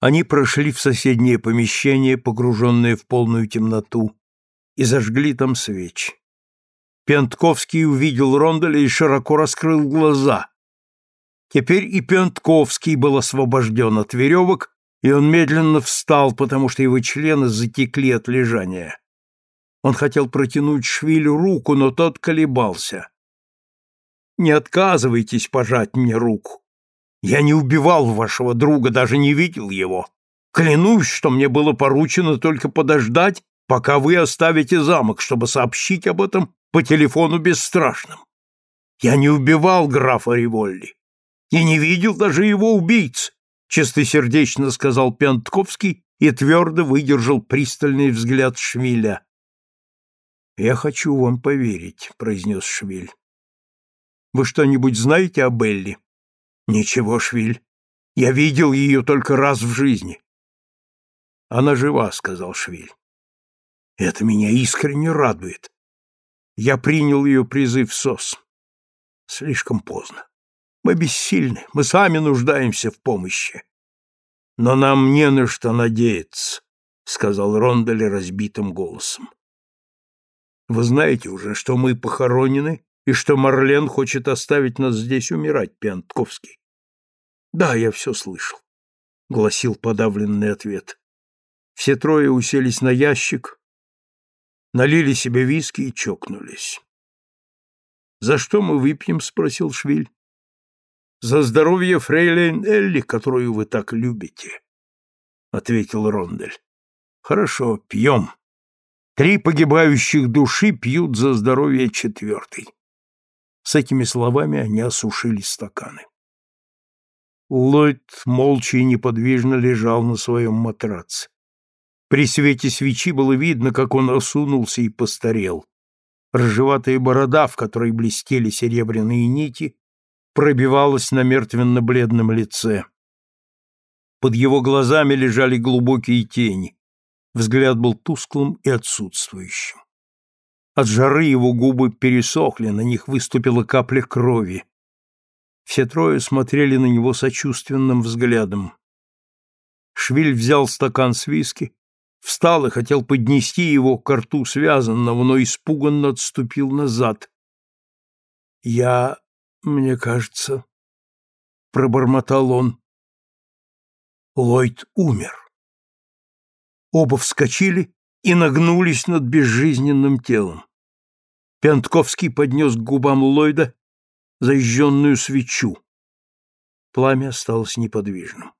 Они прошли в соседнее помещение, погруженное в полную темноту, и зажгли там свечи. Пентковский увидел Ронделя и широко раскрыл глаза. Теперь и Пентковский был освобожден от веревок, и он медленно встал, потому что его члены затекли от лежания. Он хотел протянуть Швилю руку, но тот колебался. «Не отказывайтесь пожать мне руку. Я не убивал вашего друга, даже не видел его. Клянусь, что мне было поручено только подождать, пока вы оставите замок, чтобы сообщить об этом по телефону бесстрашным. Я не убивал графа Риволли. Я не видел даже его убийц, чистосердечно сказал Пентковский и твердо выдержал пристальный взгляд Швиля. «Я хочу вам поверить», — произнес Швиль. «Вы что-нибудь знаете о Белли?» Ничего, Швиль. Я видел ее только раз в жизни. Она жива, сказал Швиль. Это меня искренне радует. Я принял ее призыв СОС. Слишком поздно. Мы бессильны, мы сами нуждаемся в помощи. Но нам не на что надеяться, сказал Рондель разбитым голосом. Вы знаете уже, что мы похоронены и что Марлен хочет оставить нас здесь умирать, Пиантковский. Да, я все слышал, гласил подавленный ответ. Все трое уселись на ящик, налили себе виски и чокнулись. За что мы выпьем? спросил Швиль. За здоровье фрейлейн Элли, которую вы так любите, ответил Рондель. Хорошо, пьем. Три погибающих души пьют за здоровье четвертой. С этими словами они осушили стаканы. Ллойд молча и неподвижно лежал на своем матраце. При свете свечи было видно, как он осунулся и постарел. Рыжеватая борода, в которой блестели серебряные нити, пробивалась на мертвенно-бледном лице. Под его глазами лежали глубокие тени. Взгляд был тусклым и отсутствующим. От жары его губы пересохли, на них выступила капля крови. Все трое смотрели на него сочувственным взглядом. Швиль взял стакан с виски, встал и хотел поднести его к рту связанного, но испуганно отступил назад. «Я, мне кажется...» — пробормотал он. Ллойд умер. Оба вскочили и нагнулись над безжизненным телом. Пентковский поднес к губам Ллойда зажженную свечу. Пламя осталось неподвижным.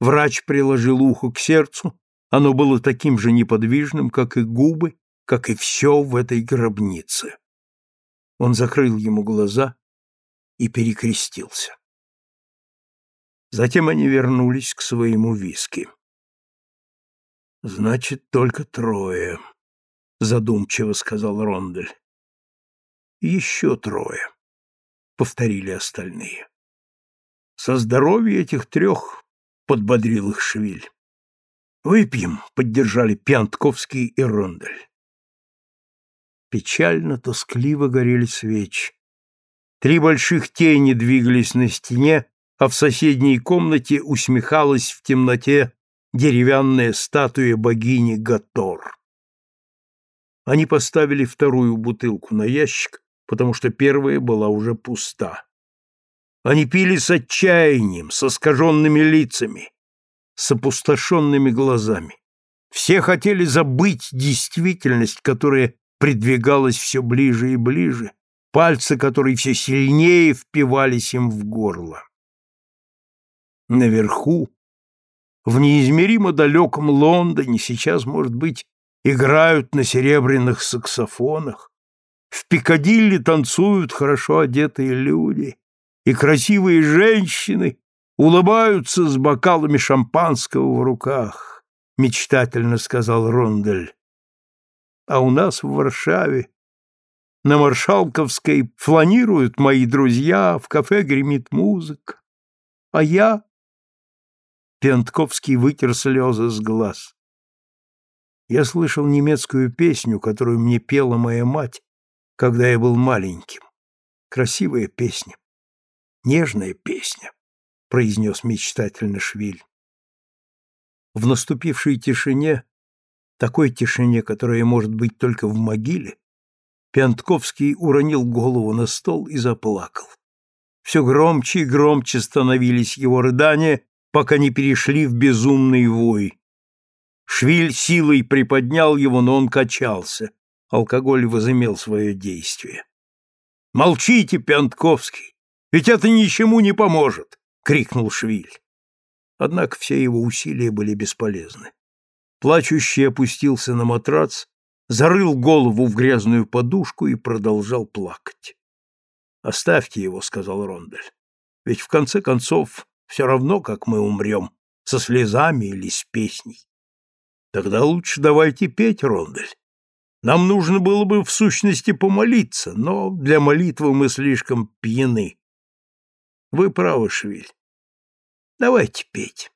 Врач приложил ухо к сердцу, оно было таким же неподвижным, как и губы, как и все в этой гробнице. Он закрыл ему глаза и перекрестился. Затем они вернулись к своему виски. «Значит, только трое», задумчиво сказал Рондель. Еще трое, повторили остальные. Со здоровья этих трех подбодрил их Швиль. Выпьем, поддержали Пьянтковский и Рондель. Печально, тоскливо горели свечи. Три больших тени двигались на стене, а в соседней комнате усмехалась в темноте деревянная статуя богини Гатор. Они поставили вторую бутылку на ящик, потому что первая была уже пуста. Они пили с отчаянием, с искаженными лицами, с опустошенными глазами. Все хотели забыть действительность, которая придвигалась все ближе и ближе, пальцы которой все сильнее впивались им в горло. Наверху, в неизмеримо далеком Лондоне, сейчас, может быть, играют на серебряных саксофонах, в Пикадилли танцуют хорошо одетые люди, и красивые женщины улыбаются с бокалами шампанского в руках, мечтательно сказал Рондель. А у нас в Варшаве на Маршалковской фланируют мои друзья, в кафе гремит музыка. А я... Пентковский вытер слезы с глаз. Я слышал немецкую песню, которую мне пела моя мать, когда я был маленьким. Красивая песня, нежная песня, произнес мечтательно Швиль. В наступившей тишине, такой тишине, которая может быть только в могиле, Пентковский уронил голову на стол и заплакал. Все громче и громче становились его рыдания, пока не перешли в безумный вой. Швиль силой приподнял его, но он качался. Алкоголь возымел свое действие. «Молчите, Пентковский! Ведь это ничему не поможет!» — крикнул Швиль. Однако все его усилия были бесполезны. Плачущий опустился на матрац, зарыл голову в грязную подушку и продолжал плакать. «Оставьте его», — сказал Рондель. «Ведь в конце концов все равно, как мы умрем, со слезами или с песней. Тогда лучше давайте петь, Рондель. Нам нужно было бы в сущности помолиться, но для молитвы мы слишком пьяны. Вы правы, Швиль. Давайте петь.